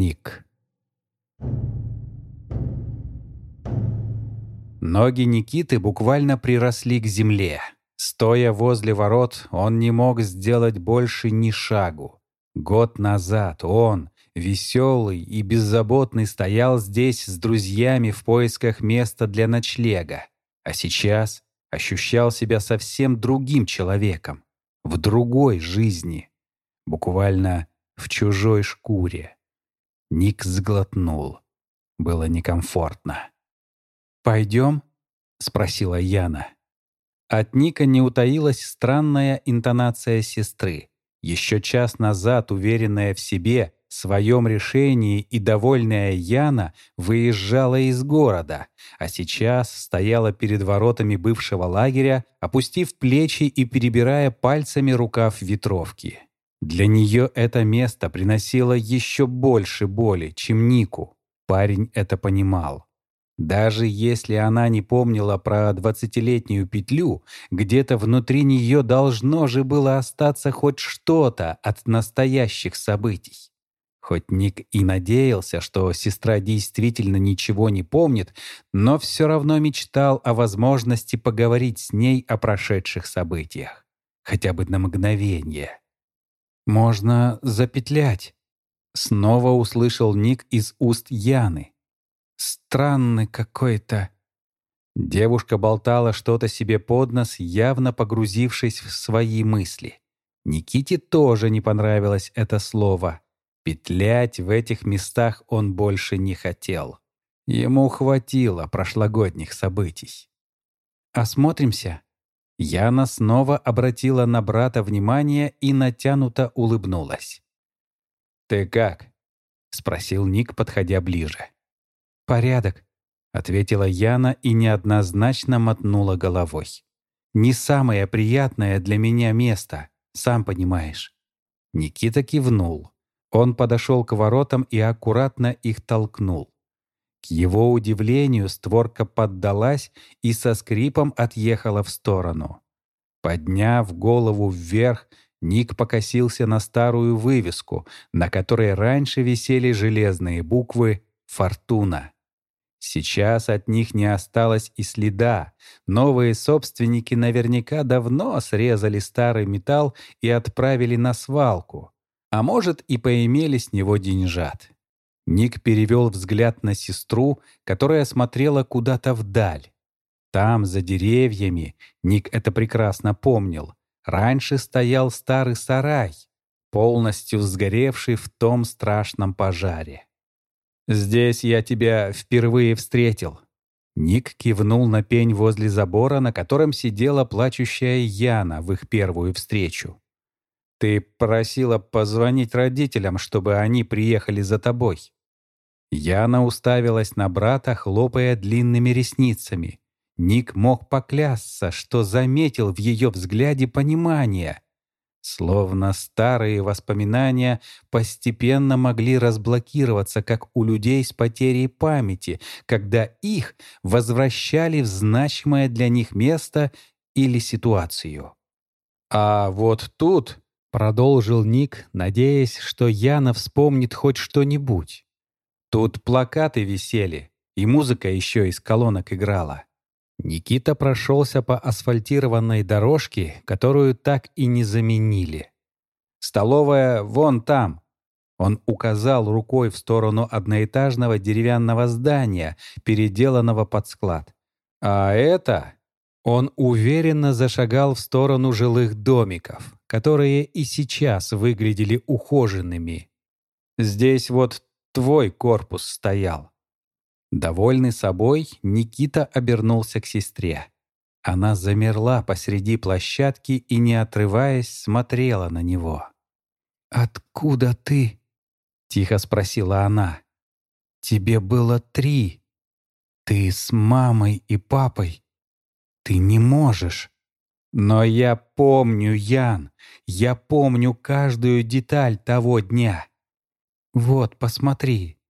Ник. Ноги Никиты буквально приросли к земле. Стоя возле ворот, он не мог сделать больше ни шагу. Год назад он, веселый и беззаботный, стоял здесь с друзьями в поисках места для ночлега. А сейчас ощущал себя совсем другим человеком, в другой жизни, буквально в чужой шкуре. Ник сглотнул. Было некомфортно. «Пойдем?» — спросила Яна. От Ника не утаилась странная интонация сестры. Еще час назад, уверенная в себе, в своем решении и довольная Яна выезжала из города, а сейчас стояла перед воротами бывшего лагеря, опустив плечи и перебирая пальцами рукав ветровки. Для нее это место приносило еще больше боли, чем Нику. Парень это понимал. Даже если она не помнила про двадцатилетнюю петлю, где-то внутри нее должно же было остаться хоть что-то от настоящих событий. Хоть Ник и надеялся, что сестра действительно ничего не помнит, но все равно мечтал о возможности поговорить с ней о прошедших событиях. Хотя бы на мгновение. «Можно запетлять», — снова услышал Ник из уст Яны. «Странный какой-то». Девушка болтала что-то себе под нос, явно погрузившись в свои мысли. Никите тоже не понравилось это слово. Петлять в этих местах он больше не хотел. Ему хватило прошлогодних событий. «Осмотримся?» Яна снова обратила на брата внимание и натянуто улыбнулась. «Ты как?» — спросил Ник, подходя ближе. «Порядок», — ответила Яна и неоднозначно мотнула головой. «Не самое приятное для меня место, сам понимаешь». Никита кивнул. Он подошел к воротам и аккуратно их толкнул. К его удивлению, створка поддалась и со скрипом отъехала в сторону. Подняв голову вверх, Ник покосился на старую вывеску, на которой раньше висели железные буквы «Фортуна». Сейчас от них не осталось и следа. Новые собственники наверняка давно срезали старый металл и отправили на свалку. А может, и поимели с него деньжат. Ник перевел взгляд на сестру, которая смотрела куда-то вдаль. Там, за деревьями, Ник это прекрасно помнил, раньше стоял старый сарай, полностью сгоревший в том страшном пожаре. «Здесь я тебя впервые встретил». Ник кивнул на пень возле забора, на котором сидела плачущая Яна в их первую встречу. Ты просила позвонить родителям, чтобы они приехали за тобой». Яна уставилась на брата, хлопая длинными ресницами. Ник мог поклясться, что заметил в ее взгляде понимание. Словно старые воспоминания постепенно могли разблокироваться, как у людей с потерей памяти, когда их возвращали в значимое для них место или ситуацию. А вот тут Продолжил Ник, надеясь, что Яна вспомнит хоть что-нибудь. Тут плакаты висели, и музыка еще из колонок играла. Никита прошелся по асфальтированной дорожке, которую так и не заменили. «Столовая вон там!» Он указал рукой в сторону одноэтажного деревянного здания, переделанного под склад. «А это...» Он уверенно зашагал в сторону жилых домиков, которые и сейчас выглядели ухоженными. «Здесь вот твой корпус стоял». Довольный собой, Никита обернулся к сестре. Она замерла посреди площадки и, не отрываясь, смотрела на него. «Откуда ты?» — тихо спросила она. «Тебе было три. Ты с мамой и папой. Ты не можешь. Но я помню, Ян, я помню каждую деталь того дня. Вот, посмотри.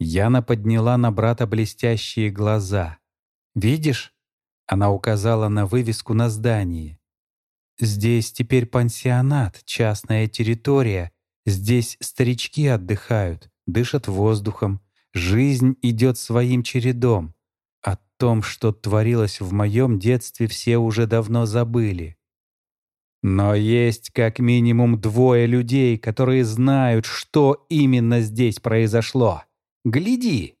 Яна подняла на брата блестящие глаза. «Видишь?» Она указала на вывеску на здании. «Здесь теперь пансионат, частная территория. Здесь старички отдыхают, дышат воздухом, жизнь идет своим чередом. О том, что творилось в моем детстве, все уже давно забыли. Но есть как минимум двое людей, которые знают, что именно здесь произошло. Гляди!»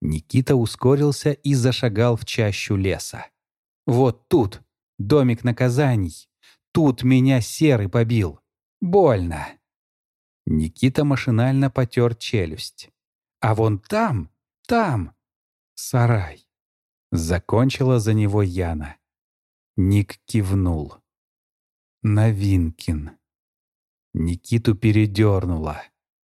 Никита ускорился и зашагал в чащу леса. «Вот тут, домик наказаний. Тут меня серый побил. Больно». Никита машинально потер челюсть. «А вон там, там, сарай». Закончила за него Яна. Ник кивнул. Новинкин. Никиту передернуло.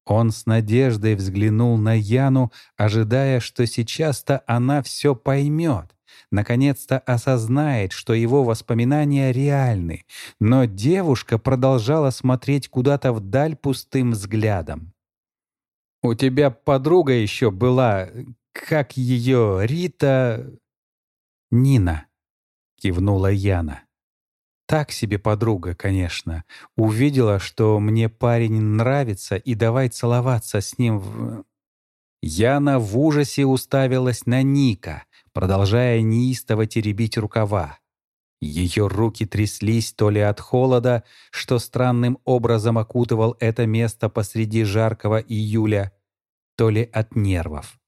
Он с надеждой взглянул на Яну, ожидая, что сейчас-то она все поймет, наконец-то осознает, что его воспоминания реальны, но девушка продолжала смотреть куда-то вдаль пустым взглядом. «У тебя подруга еще была, как ее, Рита...» «Нина», — кивнула Яна. Так себе подруга, конечно. Увидела, что мне парень нравится, и давай целоваться с ним в... Яна в ужасе уставилась на Ника, продолжая неистово теребить рукава. Ее руки тряслись то ли от холода, что странным образом окутывал это место посреди жаркого июля, то ли от нервов.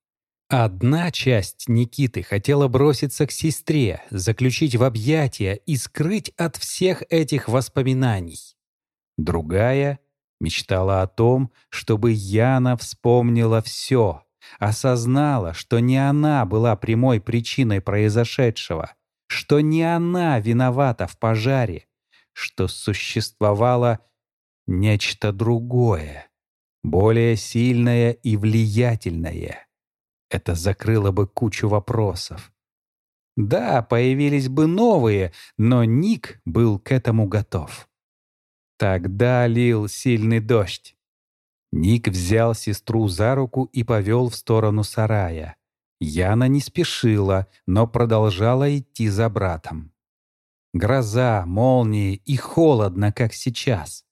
Одна часть Никиты хотела броситься к сестре, заключить в объятия и скрыть от всех этих воспоминаний. Другая мечтала о том, чтобы Яна вспомнила все, осознала, что не она была прямой причиной произошедшего, что не она виновата в пожаре, что существовало нечто другое, более сильное и влиятельное. Это закрыло бы кучу вопросов. Да, появились бы новые, но Ник был к этому готов. Тогда лил сильный дождь. Ник взял сестру за руку и повел в сторону сарая. Яна не спешила, но продолжала идти за братом. Гроза, молнии и холодно, как сейчас.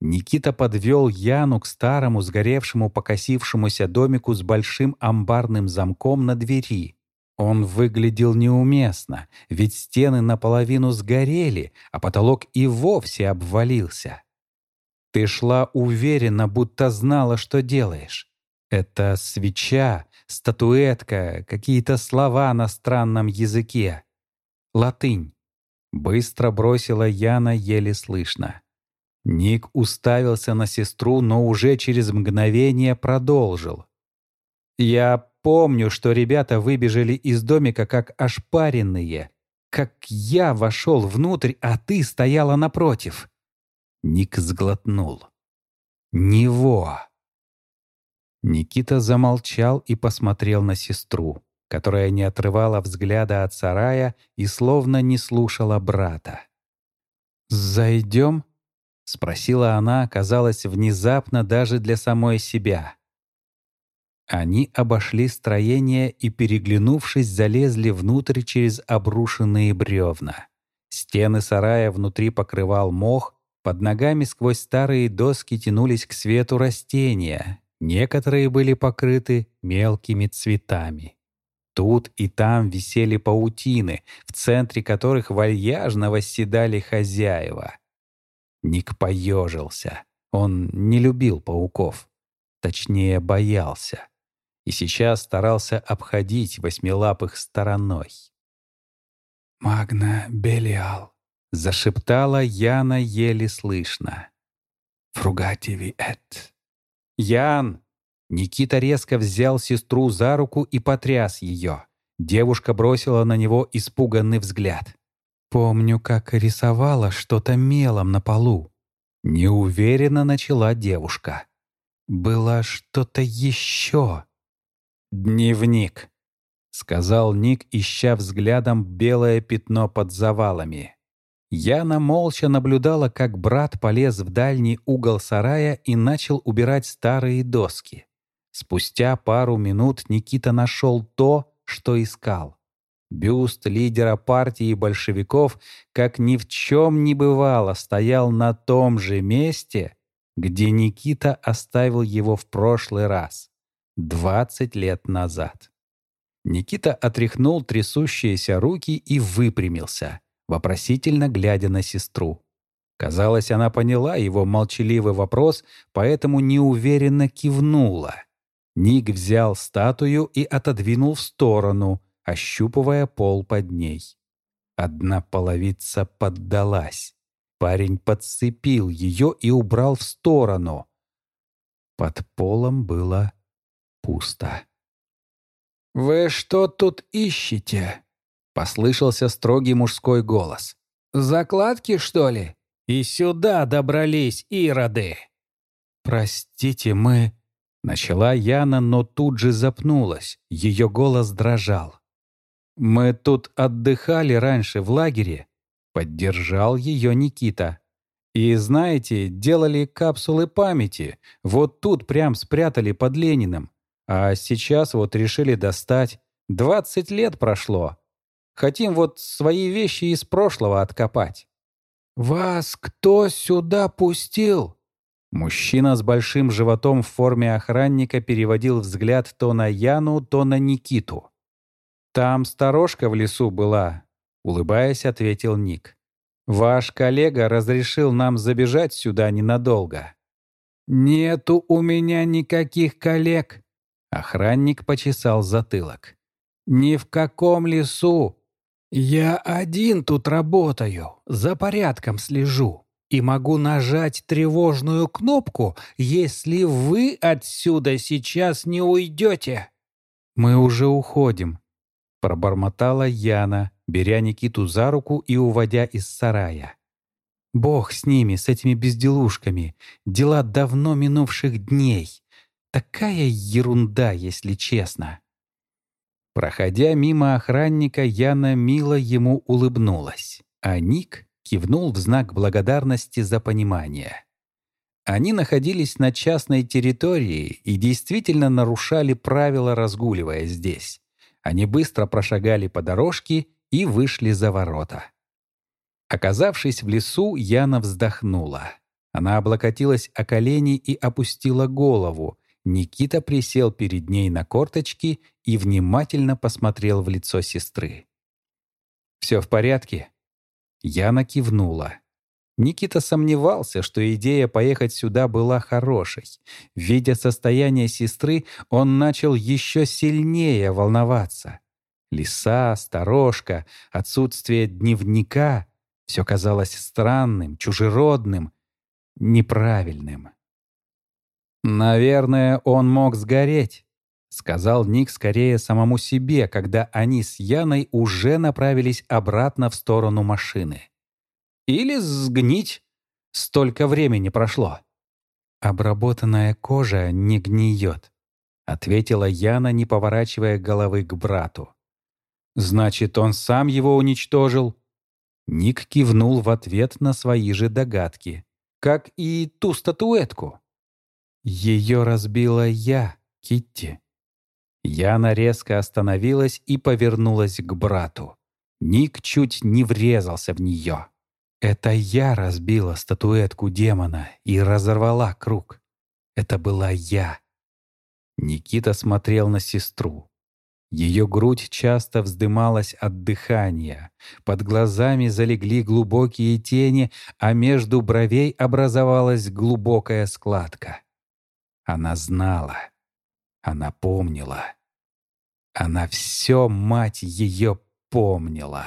Никита подвел Яну к старому, сгоревшему, покосившемуся домику с большим амбарным замком на двери. Он выглядел неуместно, ведь стены наполовину сгорели, а потолок и вовсе обвалился. Ты шла уверенно, будто знала, что делаешь. Это свеча, статуэтка, какие-то слова на странном языке. Латынь. Быстро бросила Яна еле слышно. Ник уставился на сестру, но уже через мгновение продолжил. «Я помню, что ребята выбежали из домика как ошпаренные, как я вошел внутрь, а ты стояла напротив». Ник сглотнул. «Него!» Никита замолчал и посмотрел на сестру, которая не отрывала взгляда от сарая и словно не слушала брата. «Зайдем?» — спросила она, казалось, внезапно даже для самой себя. Они обошли строение и, переглянувшись, залезли внутрь через обрушенные бревна. Стены сарая внутри покрывал мох, под ногами сквозь старые доски тянулись к свету растения, некоторые были покрыты мелкими цветами. Тут и там висели паутины, в центре которых вальяжно восседали хозяева — Ник поежился. Он не любил пауков. Точнее, боялся. И сейчас старался обходить восьмилапых стороной. «Магна Белиал», — зашептала Яна еле слышно. «Фругативи эт». «Ян!» Никита резко взял сестру за руку и потряс ее. Девушка бросила на него испуганный взгляд. Помню, как рисовала что-то мелом на полу. Неуверенно начала девушка. Было что-то еще. «Дневник», — сказал Ник, ища взглядом белое пятно под завалами. Яна молча наблюдала, как брат полез в дальний угол сарая и начал убирать старые доски. Спустя пару минут Никита нашел то, что искал. Бюст лидера партии большевиков, как ни в чем не бывало, стоял на том же месте, где Никита оставил его в прошлый раз. 20 лет назад. Никита отряхнул трясущиеся руки и выпрямился, вопросительно глядя на сестру. Казалось, она поняла его молчаливый вопрос, поэтому неуверенно кивнула. Ник взял статую и отодвинул в сторону, ощупывая пол под ней. Одна половица поддалась. Парень подцепил ее и убрал в сторону. Под полом было пусто. «Вы что тут ищете?» — послышался строгий мужской голос. «Закладки, что ли?» «И сюда добрались, ироды!» «Простите, мы...» — начала Яна, но тут же запнулась. Ее голос дрожал. «Мы тут отдыхали раньше в лагере», — поддержал ее Никита. «И знаете, делали капсулы памяти. Вот тут прям спрятали под Лениным. А сейчас вот решили достать. Двадцать лет прошло. Хотим вот свои вещи из прошлого откопать». «Вас кто сюда пустил?» Мужчина с большим животом в форме охранника переводил взгляд то на Яну, то на Никиту. «Там сторожка в лесу была», — улыбаясь, ответил Ник. «Ваш коллега разрешил нам забежать сюда ненадолго». «Нету у меня никаких коллег», — охранник почесал затылок. «Ни в каком лесу. Я один тут работаю, за порядком слежу и могу нажать тревожную кнопку, если вы отсюда сейчас не уйдете». «Мы уже уходим», Пробормотала Яна, беря Никиту за руку и уводя из сарая. «Бог с ними, с этими безделушками. Дела давно минувших дней. Такая ерунда, если честно». Проходя мимо охранника, Яна мило ему улыбнулась, а Ник кивнул в знак благодарности за понимание. Они находились на частной территории и действительно нарушали правила, разгуливая здесь. Они быстро прошагали по дорожке и вышли за ворота. Оказавшись в лесу, Яна вздохнула. Она облокотилась о колени и опустила голову. Никита присел перед ней на корточки и внимательно посмотрел в лицо сестры. «Все в порядке?» Яна кивнула. Никита сомневался, что идея поехать сюда была хорошей. Видя состояние сестры, он начал еще сильнее волноваться. Лиса, сторожка, отсутствие дневника — все казалось странным, чужеродным, неправильным. «Наверное, он мог сгореть», — сказал Ник скорее самому себе, когда они с Яной уже направились обратно в сторону машины. Или сгнить. Столько времени прошло. «Обработанная кожа не гниет», — ответила Яна, не поворачивая головы к брату. «Значит, он сам его уничтожил?» Ник кивнул в ответ на свои же догадки, как и ту статуэтку. «Ее разбила я, Китти». Яна резко остановилась и повернулась к брату. Ник чуть не врезался в нее. Это я разбила статуэтку демона и разорвала круг. Это была я. Никита смотрел на сестру. Ее грудь часто вздымалась от дыхания, под глазами залегли глубокие тени, а между бровей образовалась глубокая складка. Она знала, она помнила. Она все, мать ее, помнила.